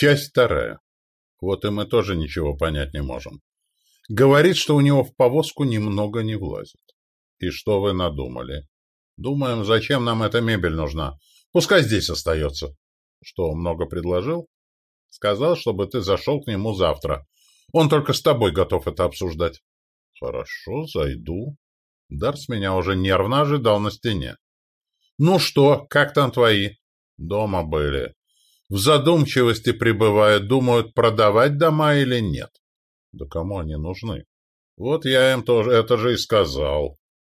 Часть вторая. Вот и мы тоже ничего понять не можем. Говорит, что у него в повозку немного не влазит. И что вы надумали? Думаем, зачем нам эта мебель нужна? Пускай здесь остается. Что, много предложил? Сказал, чтобы ты зашел к нему завтра. Он только с тобой готов это обсуждать. Хорошо, зайду. Дарс меня уже нервно ожидал на стене. Ну что, как там твои? Дома были. В задумчивости пребывают, думают, продавать дома или нет. Да кому они нужны? Вот я им тоже это же и сказал.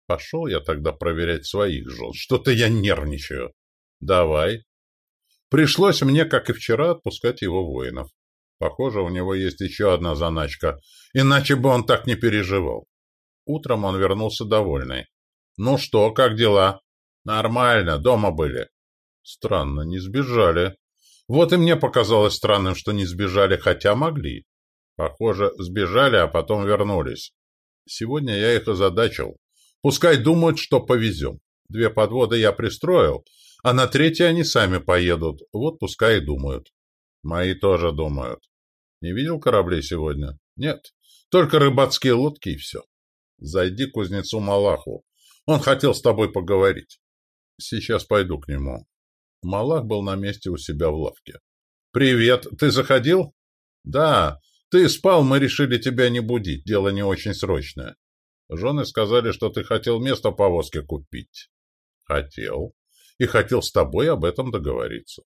Пошел я тогда проверять своих жен. Что-то я нервничаю. Давай. Пришлось мне, как и вчера, отпускать его воинов. Похоже, у него есть еще одна заначка, иначе бы он так не переживал. Утром он вернулся довольный. «Ну что, как дела?» «Нормально, дома были». «Странно, не сбежали». Вот и мне показалось странным, что не сбежали, хотя могли. Похоже, сбежали, а потом вернулись. Сегодня я их озадачил. Пускай думают, что повезем. Две подводы я пристроил, а на третьей они сами поедут. Вот пускай и думают. Мои тоже думают. Не видел кораблей сегодня? Нет. Только рыбацкие лодки и все. Зайди к кузнецу Малаху. Он хотел с тобой поговорить. Сейчас пойду к нему. Малах был на месте у себя в лавке. «Привет! Ты заходил?» «Да. Ты спал, мы решили тебя не будить. Дело не очень срочное. Жены сказали, что ты хотел место повозки купить». «Хотел. И хотел с тобой об этом договориться».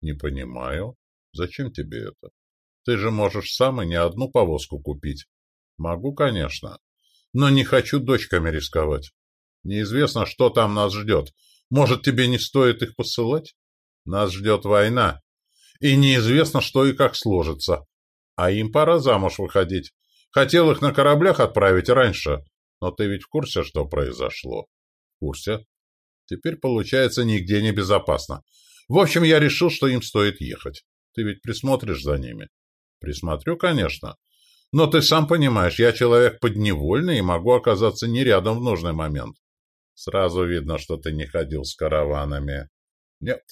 «Не понимаю. Зачем тебе это? Ты же можешь сам и не одну повозку купить». «Могу, конечно. Но не хочу дочками рисковать. Неизвестно, что там нас ждет. Может, тебе не стоит их посылать? Нас ждет война. И неизвестно, что и как сложится. А им пора замуж выходить. Хотел их на кораблях отправить раньше. Но ты ведь в курсе, что произошло? В курсе. Теперь, получается, нигде не безопасно. В общем, я решил, что им стоит ехать. Ты ведь присмотришь за ними? Присмотрю, конечно. Но ты сам понимаешь, я человек подневольный и могу оказаться не рядом в нужный момент. Сразу видно, что ты не ходил с караванами. Нет.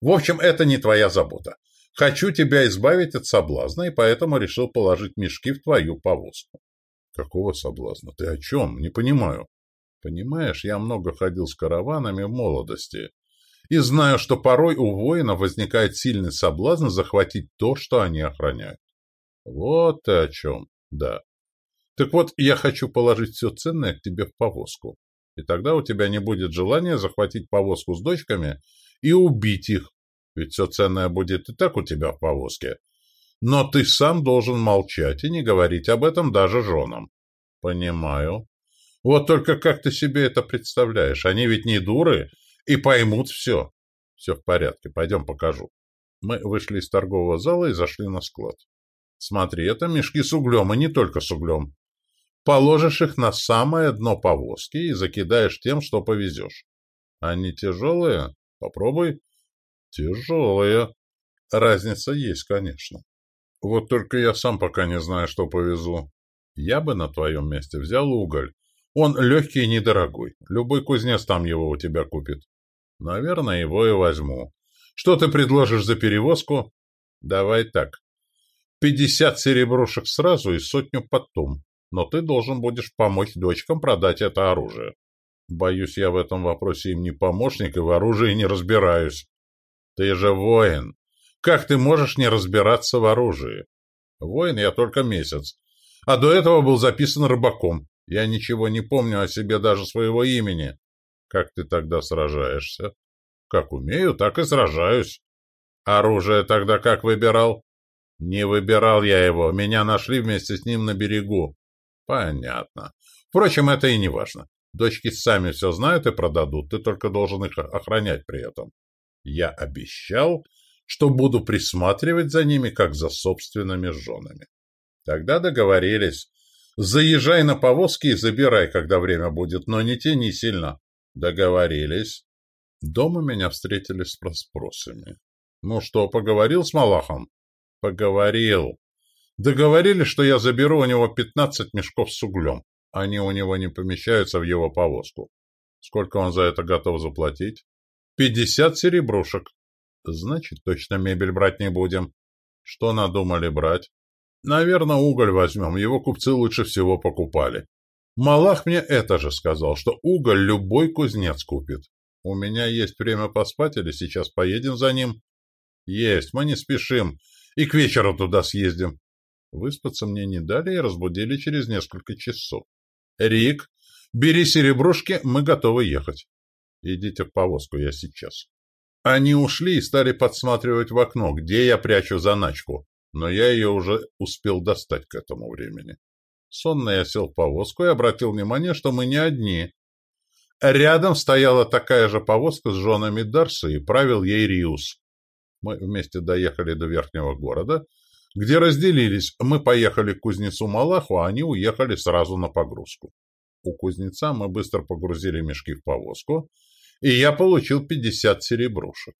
В общем, это не твоя забота. Хочу тебя избавить от соблазна, и поэтому решил положить мешки в твою повозку. Какого соблазна? Ты о чем? Не понимаю. Понимаешь, я много ходил с караванами в молодости. И знаю, что порой у воина возникает сильный соблазн захватить то, что они охраняют. Вот ты о чем, да. Так вот, я хочу положить все ценное к тебе в повозку. И тогда у тебя не будет желания захватить повозку с дочками и убить их. Ведь все ценное будет и так у тебя в повозке. Но ты сам должен молчать и не говорить об этом даже женам. Понимаю. Вот только как ты себе это представляешь? Они ведь не дуры и поймут все. Все в порядке, пойдем покажу. Мы вышли из торгового зала и зашли на склад. Смотри, это мешки с углем, и не только с углем. Положишь их на самое дно повозки и закидаешь тем, что повезешь. Они тяжелые? Попробуй. Тяжелые. Разница есть, конечно. Вот только я сам пока не знаю, что повезу. Я бы на твоем месте взял уголь. Он легкий и недорогой. Любой кузнец там его у тебя купит. Наверное, его и возьму. Что ты предложишь за перевозку? Давай так. Пятьдесят серебрушек сразу и сотню потом. Но ты должен будешь помочь дочкам продать это оружие. Боюсь, я в этом вопросе им не помощник и в оружии не разбираюсь. Ты же воин. Как ты можешь не разбираться в оружии? Воин я только месяц. А до этого был записан рыбаком. Я ничего не помню о себе даже своего имени. Как ты тогда сражаешься? Как умею, так и сражаюсь. Оружие тогда как выбирал? Не выбирал я его, меня нашли вместе с ним на берегу. Понятно. Впрочем, это и не важно. Дочки сами все знают и продадут, ты только должен их охранять при этом. Я обещал, что буду присматривать за ними, как за собственными женами. Тогда договорились. Заезжай на повозки и забирай, когда время будет, но не тяни сильно. Договорились. Дома меня встретили с расспросами. Ну что, поговорил с Малахом? Поговорил. Договорились, что я заберу у него пятнадцать мешков с углем. Они у него не помещаются в его повозку. Сколько он за это готов заплатить? Пятьдесят серебрушек. Значит, точно мебель брать не будем. Что надумали брать? Наверное, уголь возьмем, его купцы лучше всего покупали. Малах мне это же сказал, что уголь любой кузнец купит. У меня есть время поспать или сейчас поедем за ним? Есть, мы не спешим. И к вечеру туда съездим. Выспаться мне не дали и разбудили через несколько часов. Рик, бери серебрушки, мы готовы ехать. Идите в повозку, я сейчас. Они ушли и стали подсматривать в окно, где я прячу заначку, но я ее уже успел достать к этому времени. Сонно я сел в повозку и обратил внимание, что мы не одни. Рядом стояла такая же повозка с женами Дарса и правил ей Риус. Мы вместе доехали до верхнего города, где разделились. Мы поехали к кузнецу Малаху, а они уехали сразу на погрузку. У кузнеца мы быстро погрузили мешки в повозку, и я получил пятьдесят серебрушек.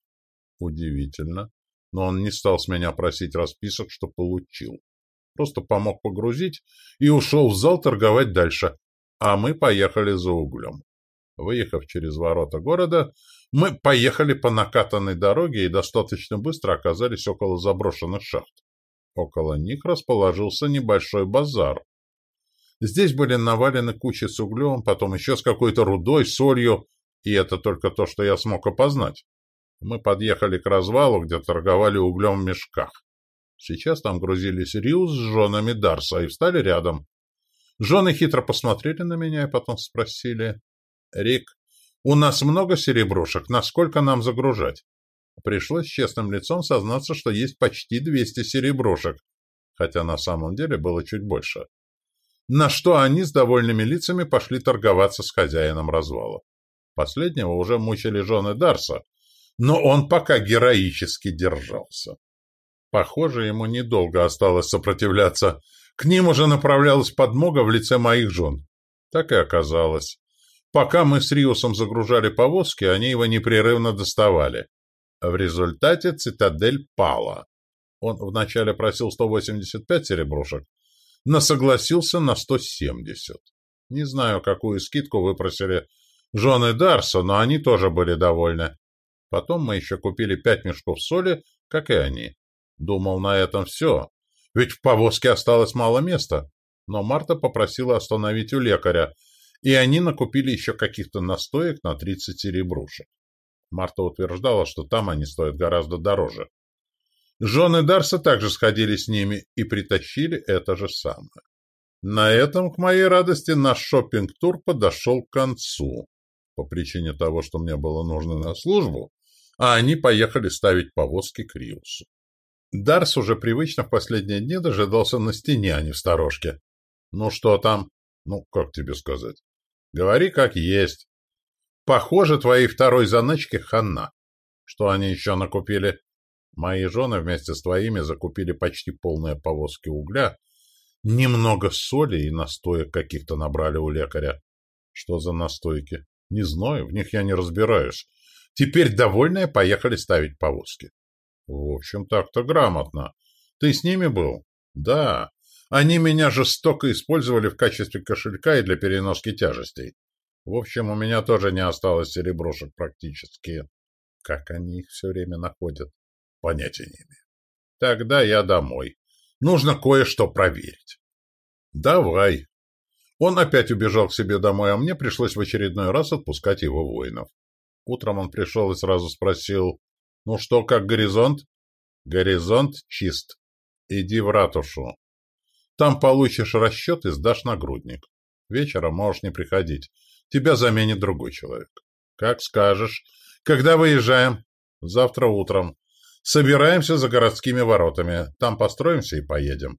Удивительно, но он не стал с меня просить расписок, что получил. Просто помог погрузить и ушел в зал торговать дальше, а мы поехали за углем. Выехав через ворота города, мы поехали по накатанной дороге и достаточно быстро оказались около заброшенных шахт. Около них расположился небольшой базар. Здесь были навалены кучи с углем, потом еще с какой-то рудой, солью, и это только то, что я смог опознать. Мы подъехали к развалу, где торговали углем в мешках. Сейчас там грузились Риус с женами Дарса и встали рядом. Жены хитро посмотрели на меня и потом спросили. — Рик, у нас много серебрушек, насколько нам загружать? Пришлось честным лицом сознаться, что есть почти 200 серебрушек, хотя на самом деле было чуть больше. На что они с довольными лицами пошли торговаться с хозяином развала. Последнего уже мучили жены Дарса, но он пока героически держался. Похоже, ему недолго осталось сопротивляться. К ним уже направлялась подмога в лице моих жен. Так и оказалось. Пока мы с Риусом загружали повозки, они его непрерывно доставали. В результате цитадель пала. Он вначале просил 185 серебрушек, но согласился на 170. Не знаю, какую скидку выпросили жены Дарса, но они тоже были довольны. Потом мы еще купили пять мешков соли, как и они. Думал, на этом все. Ведь в повозке осталось мало места. Но Марта попросила остановить у лекаря, и они накупили еще каких-то настоек на 30 серебрушек. Марта утверждала, что там они стоят гораздо дороже. Жены Дарса также сходили с ними и притащили это же самое. На этом, к моей радости, наш шопинг-тур подошел к концу по причине того, что мне было нужно на службу, а они поехали ставить повозки к Риусу. Дарс уже привычно в последние дни дожидался на стене, а не в сторожке. «Ну что там? Ну, как тебе сказать? Говори, как есть. Похоже, твоей второй заначке хана. Что они еще накупили? Мои жены вместе с твоими закупили почти полные повозки угля, немного соли и настоек каких-то набрали у лекаря. Что за настойки? Не знаю, в них я не разбираюсь. Теперь довольные поехали ставить повозки. В общем, так-то грамотно. Ты с ними был? Да. Они меня жестоко использовали в качестве кошелька и для переноски тяжестей. В общем, у меня тоже не осталось сереброшек практически. Как они их все время находят? Понятия не имею. Тогда я домой. Нужно кое-что проверить. Давай. Он опять убежал к себе домой, а мне пришлось в очередной раз отпускать его воинов. Утром он пришел и сразу спросил, «Ну что, как горизонт?» «Горизонт чист. Иди в ратушу. Там получишь расчет и сдашь нагрудник. Вечером можешь не приходить. Тебя заменит другой человек. Как скажешь. Когда выезжаем? Завтра утром. Собираемся за городскими воротами. Там построимся и поедем.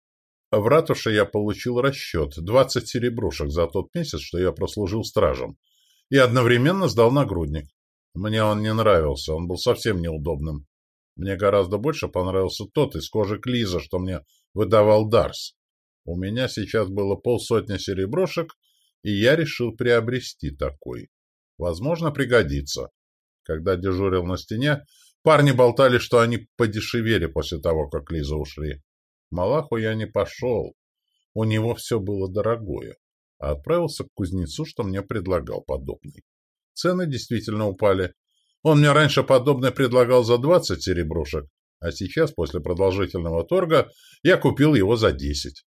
В ратуше я получил расчет – 20 серебрушек за тот месяц, что я прослужил стражем, и одновременно сдал нагрудник. Мне он не нравился, он был совсем неудобным. Мне гораздо больше понравился тот из кожи Клиза, что мне выдавал Дарс. У меня сейчас было полсотни сереброшек, и я решил приобрести такой. Возможно, пригодится. Когда дежурил на стене, парни болтали, что они подешевели после того, как Лиза ушли. Малаху я не пошел. У него все было дорогое. А отправился к кузнецу, что мне предлагал подобный. Цены действительно упали. Он мне раньше подобное предлагал за двадцать серебрушек, А сейчас, после продолжительного торга, я купил его за десять.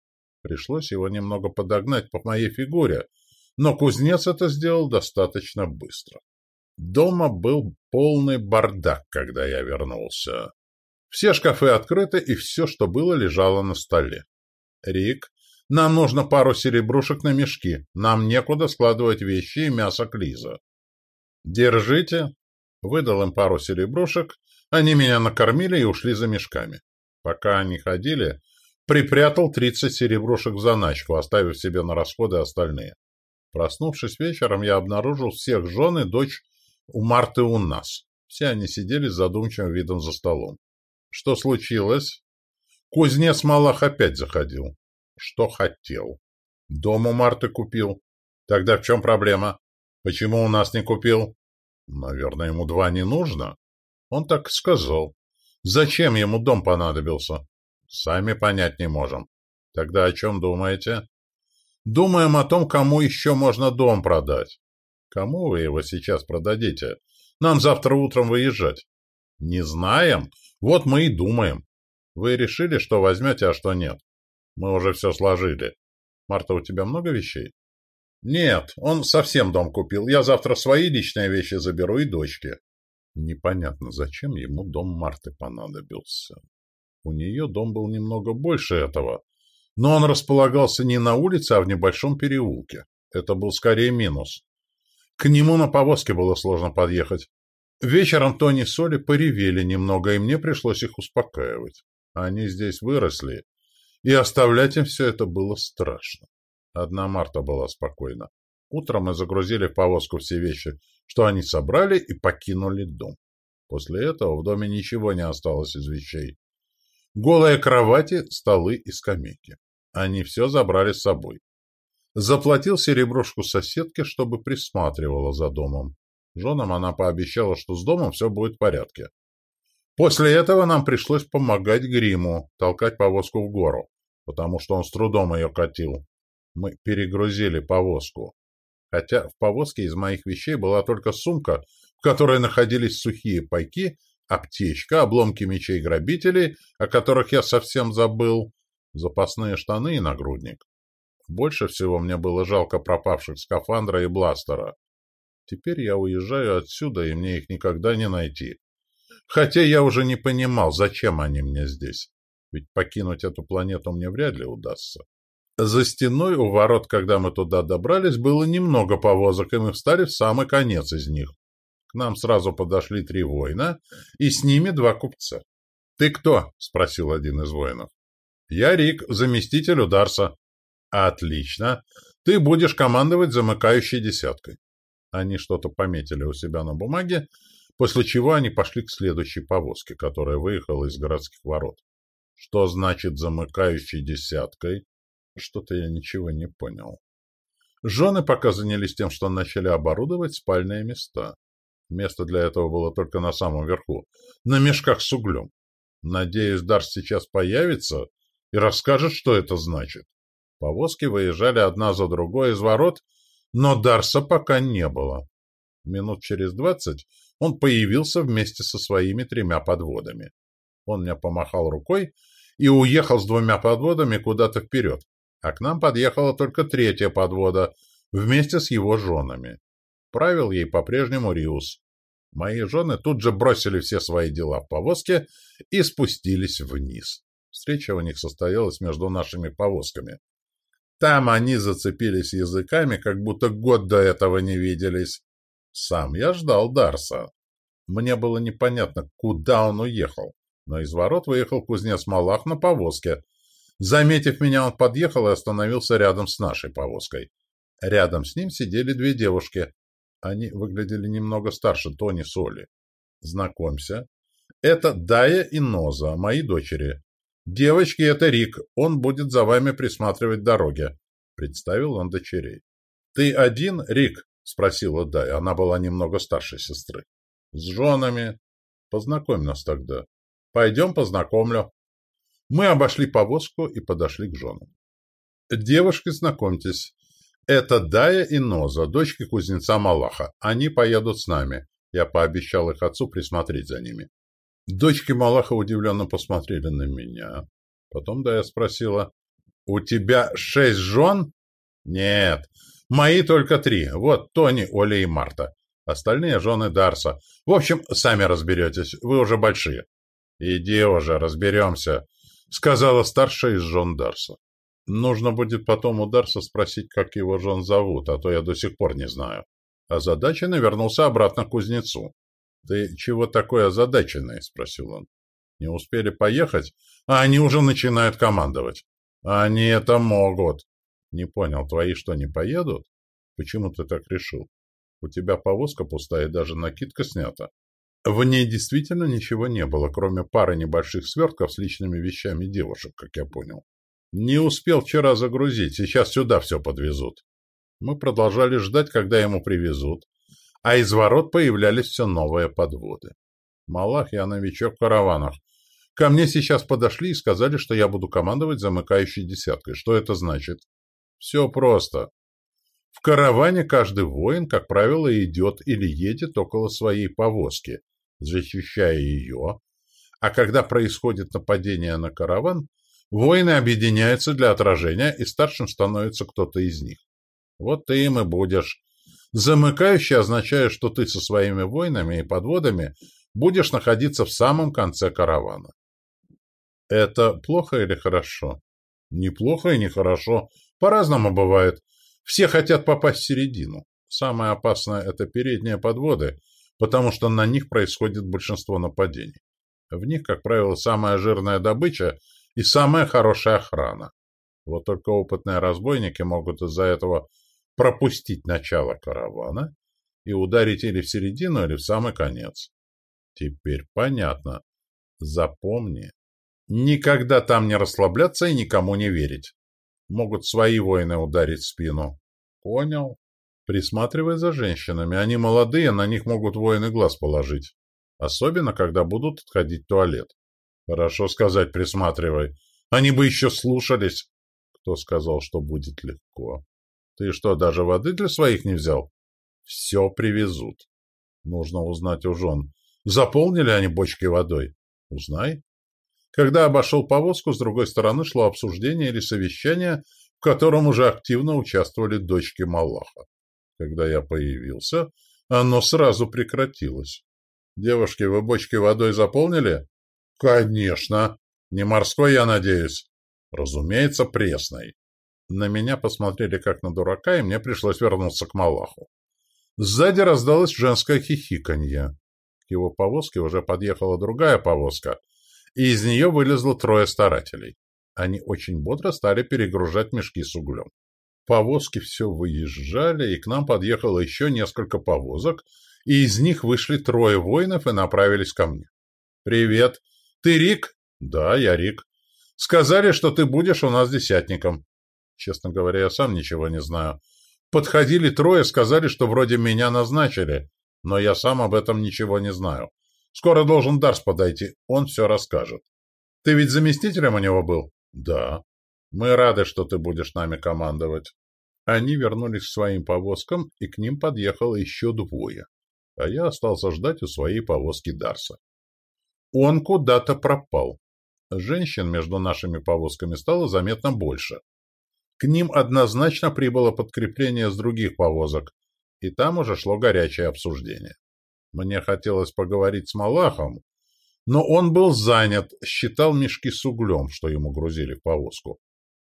Пришлось его немного подогнать по моей фигуре, но кузнец это сделал достаточно быстро. Дома был полный бардак, когда я вернулся. Все шкафы открыты, и все, что было, лежало на столе. «Рик, нам нужно пару серебрушек на мешки. Нам некуда складывать вещи и мясо Клиза». «Держите». Выдал им пару серебрушек. Они меня накормили и ушли за мешками. Пока они ходили, припрятал тридцать серебрушек в заначку, оставив себе на расходы остальные. Проснувшись вечером, я обнаружил всех жен и дочь у Марты у нас. Все они сидели с задумчивым видом за столом. Что случилось? Кузнец Малах опять заходил. Что хотел? Дом у Марты купил. Тогда в чем проблема? Почему у нас не купил? Наверное, ему два не нужно. Он так сказал. Зачем ему дом понадобился? Сами понять не можем. Тогда о чем думаете? Думаем о том, кому еще можно дом продать. Кому вы его сейчас продадите? Нам завтра утром выезжать. Не знаем. Вот мы и думаем. Вы решили, что возьмете, а что нет? Мы уже все сложили. Марта, у тебя много вещей? Нет, он совсем дом купил. Я завтра свои личные вещи заберу и дочки. Непонятно, зачем ему дом Марты понадобился. У нее дом был немного больше этого, но он располагался не на улице, а в небольшом переулке. Это был скорее минус. К нему на повозке было сложно подъехать. Вечером Тони и Соли поревели немного, и мне пришлось их успокаивать. Они здесь выросли, и оставлять им все это было страшно. Одна Марта была спокойна. Утром мы загрузили в повозку все вещи, что они собрали, и покинули дом. После этого в доме ничего не осталось из вещей. Голые кровати, столы и скамейки. Они все забрали с собой. Заплатил серебрушку соседке, чтобы присматривала за домом. Женам она пообещала, что с домом все будет в порядке. После этого нам пришлось помогать гриму, толкать повозку в гору, потому что он с трудом ее катил. Мы перегрузили повозку. Хотя в повозке из моих вещей была только сумка, в которой находились сухие пайки, аптечка, обломки мечей грабителей, о которых я совсем забыл, запасные штаны и нагрудник. Больше всего мне было жалко пропавших скафандра и бластера. Теперь я уезжаю отсюда, и мне их никогда не найти. Хотя я уже не понимал, зачем они мне здесь. Ведь покинуть эту планету мне вряд ли удастся. За стеной у ворот, когда мы туда добрались, было немного повозок, и мы встали в самый конец из них. К нам сразу подошли три воина, и с ними два купца. «Ты кто?» — спросил один из воинов. «Я Рик, заместитель Ударса». «Отлично. Ты будешь командовать замыкающей десяткой». Они что-то пометили у себя на бумаге, после чего они пошли к следующей повозке, которая выехала из городских ворот. Что значит замыкающей десяткой? Что-то я ничего не понял. Жены пока занялись тем, что начали оборудовать спальные места. Место для этого было только на самом верху, на мешках с углем. Надеюсь, Дарс сейчас появится и расскажет, что это значит. Повозки выезжали одна за другой из ворот, но Дарса пока не было. Минут через двадцать он появился вместе со своими тремя подводами. Он мне помахал рукой и уехал с двумя подводами куда-то вперед, а к нам подъехала только третья подвода вместе с его женами. Правил ей по-прежнему Риус. Мои жены тут же бросили все свои дела в повозке и спустились вниз. Встреча у них состоялась между нашими повозками. Там они зацепились языками, как будто год до этого не виделись. Сам я ждал Дарса. Мне было непонятно, куда он уехал, но из ворот выехал кузнец Малах на повозке. Заметив меня, он подъехал и остановился рядом с нашей повозкой. Рядом с ним сидели две девушки. Они выглядели немного старше Тони Соли. Знакомься. Это Дая и Ноза, мои дочери. «Девочки, это Рик. Он будет за вами присматривать дороги», — представил он дочерей. «Ты один, Рик?» — спросила Дай. Она была немного старше сестры. «С женами. Познакомь нас тогда. Пойдем познакомлю». Мы обошли повозку и подошли к женам. «Девушки, знакомьтесь. Это Дая и Ноза, дочки кузнеца Малаха. Они поедут с нами. Я пообещал их отцу присмотреть за ними. Дочки Малаха удивленно посмотрели на меня. Потом да я спросила, «У тебя шесть жен?» «Нет, мои только три. Вот Тони, Оля и Марта. Остальные жены Дарса. В общем, сами разберетесь, вы уже большие». «Иди уже, разберемся», — сказала старшая из жен Дарса. «Нужно будет потом у Дарса спросить, как его жен зовут, а то я до сих пор не знаю». Озадаченный вернулся обратно к кузнецу. «Ты чего такой озадаченный?» — спросил он. «Не успели поехать, а они уже начинают командовать». «Они это могут». «Не понял, твои что, не поедут?» «Почему ты так решил? У тебя повозка пустая и даже накидка снята». В ней действительно ничего не было, кроме пары небольших свертков с личными вещами девушек, как я понял. Не успел вчера загрузить, сейчас сюда все подвезут. Мы продолжали ждать, когда ему привезут, а из ворот появлялись все новые подводы. Малах, я новичок в караванах. Ко мне сейчас подошли и сказали, что я буду командовать замыкающей десяткой. Что это значит? Все просто. В караване каждый воин, как правило, идет или едет около своей повозки, защищая ее, а когда происходит нападение на караван, воины объединяются для отражения, и старшим становится кто-то из них. Вот ты им и будешь. Замыкающий означает, что ты со своими воинами и подводами будешь находиться в самом конце каравана. Это плохо или хорошо? Неплохо и нехорошо. По-разному бывает. Все хотят попасть в середину. Самое опасное – это передние подводы, потому что на них происходит большинство нападений. В них, как правило, самая жирная добыча и самая хорошая охрана. Вот только опытные разбойники могут из-за этого пропустить начало каравана и ударить или в середину, или в самый конец. Теперь понятно. Запомни. Никогда там не расслабляться и никому не верить. Могут свои воины ударить в спину. Понял. Присматривай за женщинами. Они молодые, на них могут воины глаз положить. Особенно, когда будут отходить в туалет. Хорошо сказать, присматривай. Они бы еще слушались. Кто сказал, что будет легко? Ты что, даже воды для своих не взял? Все привезут. Нужно узнать у жен. Заполнили они бочки водой? Узнай. Когда обошел повозку, с другой стороны шло обсуждение или совещание, в котором уже активно участвовали дочки Малаха. Когда я появился, оно сразу прекратилось. «Девушки, вы бочки водой заполнили?» «Конечно. Не морской, я надеюсь?» «Разумеется, пресной». На меня посмотрели как на дурака, и мне пришлось вернуться к Малаху. Сзади раздалось женское хихиканье. К его повозке уже подъехала другая повозка, и из нее вылезло трое старателей. Они очень бодро стали перегружать мешки с углем. Повозки все выезжали, и к нам подъехало еще несколько повозок, и из них вышли трое воинов и направились ко мне. «Привет! Ты Рик?» «Да, я Рик. Сказали, что ты будешь у нас десятником. Честно говоря, я сам ничего не знаю. Подходили трое, сказали, что вроде меня назначили, но я сам об этом ничего не знаю. Скоро должен Дарс подойти, он все расскажет. Ты ведь заместителем у него был? Да. Мы рады, что ты будешь нами командовать. Они вернулись к своим повозкам, и к ним подъехало еще двое. А я остался ждать у своей повозки Дарса. Он куда-то пропал. Женщин между нашими повозками стало заметно больше. К ним однозначно прибыло подкрепление с других повозок, и там уже шло горячее обсуждение. Мне хотелось поговорить с Малахом, но он был занят, считал мешки с углем, что ему грузили в повозку.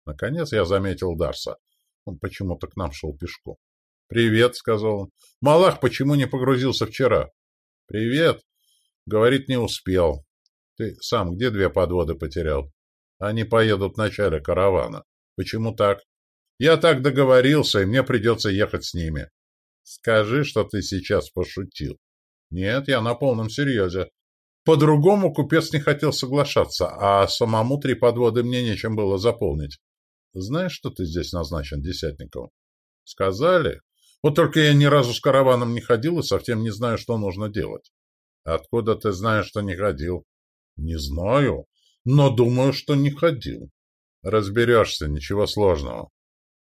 Наконец я заметил Дарса. Он почему-то к нам шел пешком. «Привет», — сказал он. «Малах почему не погрузился вчера?» «Привет», — говорит, не успел. «Ты сам где две подводы потерял?» «Они поедут в начале каравана». Почему так? Я так договорился, и мне придется ехать с ними. Скажи, что ты сейчас пошутил. Нет, я на полном серьезе. По-другому купец не хотел соглашаться, а самому три подводы мне нечем было заполнить. Знаешь, что ты здесь назначен десятником? Сказали. Вот только я ни разу с караваном не ходил и совсем не знаю, что нужно делать. Откуда ты знаешь, что не ходил? Не знаю, но думаю, что не ходил. Разберешься, ничего сложного.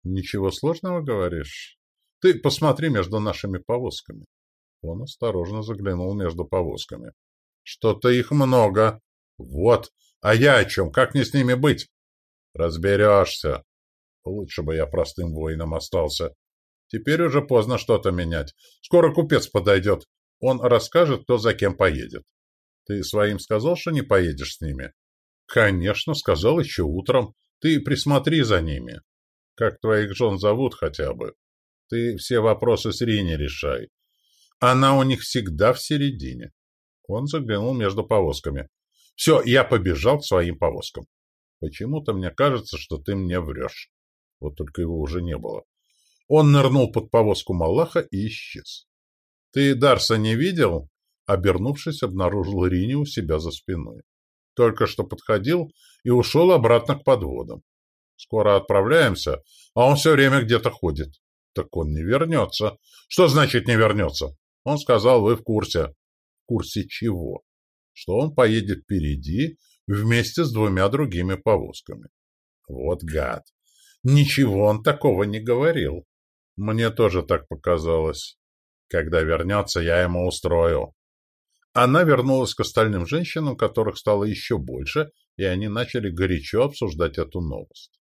Ничего сложного, говоришь? Ты посмотри между нашими повозками. Он осторожно заглянул между повозками. Что-то их много. Вот. А я о чем? Как мне с ними быть? Разберешься. Лучше бы я простым воином остался. Теперь уже поздно что-то менять. Скоро купец подойдет. Он расскажет, кто за кем поедет. Ты своим сказал, что не поедешь с ними? Конечно, сказал еще утром. Ты присмотри за ними. Как твоих жен зовут хотя бы? Ты все вопросы с Рине решай. Она у них всегда в середине. Он заглянул между повозками. Все, я побежал к своим повозкам. Почему-то мне кажется, что ты мне врешь. Вот только его уже не было. Он нырнул под повозку Малаха и исчез. Ты Дарса не видел? Обернувшись, обнаружил Рини у себя за спиной. Только что подходил и ушел обратно к подводам. Скоро отправляемся, а он все время где-то ходит. Так он не вернется. Что значит не вернется? Он сказал, вы в курсе. В курсе чего? Что он поедет впереди вместе с двумя другими повозками. Вот гад. Ничего он такого не говорил. Мне тоже так показалось. Когда вернется, я ему устрою. Она вернулась к остальным женщинам, которых стало еще больше, и они начали горячо обсуждать эту новость.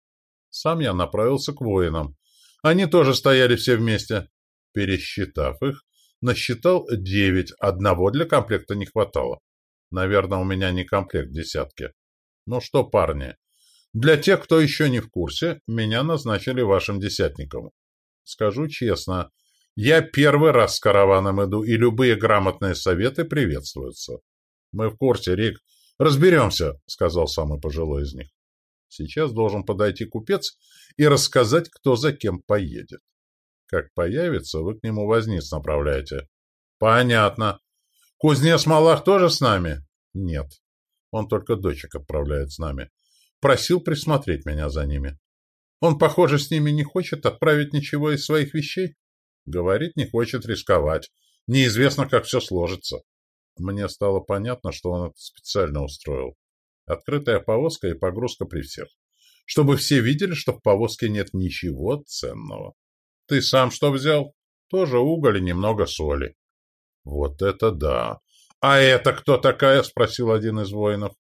Сам я направился к воинам. Они тоже стояли все вместе. Пересчитав их, насчитал девять, одного для комплекта не хватало. Наверное, у меня не комплект десятки. Ну что, парни, для тех, кто еще не в курсе, меня назначили вашим десятником. Скажу честно, я первый раз с караваном иду, и любые грамотные советы приветствуются. Мы в курсе, Рик. Разберемся, — сказал самый пожилой из них. Сейчас должен подойти купец и рассказать, кто за кем поедет. Как появится, вы к нему возниц направляете. Понятно. Кузнец Малах тоже с нами? Нет. Он только дочек отправляет с нами. Просил присмотреть меня за ними. Он, похоже, с ними не хочет отправить ничего из своих вещей. Говорит, не хочет рисковать. Неизвестно, как все сложится. Мне стало понятно, что он это специально устроил. Открытая повозка и погрузка при всех. Чтобы все видели, что в повозке нет ничего ценного. Ты сам что взял? Тоже уголь и немного соли. Вот это да! А это кто такая? Спросил один из воинов.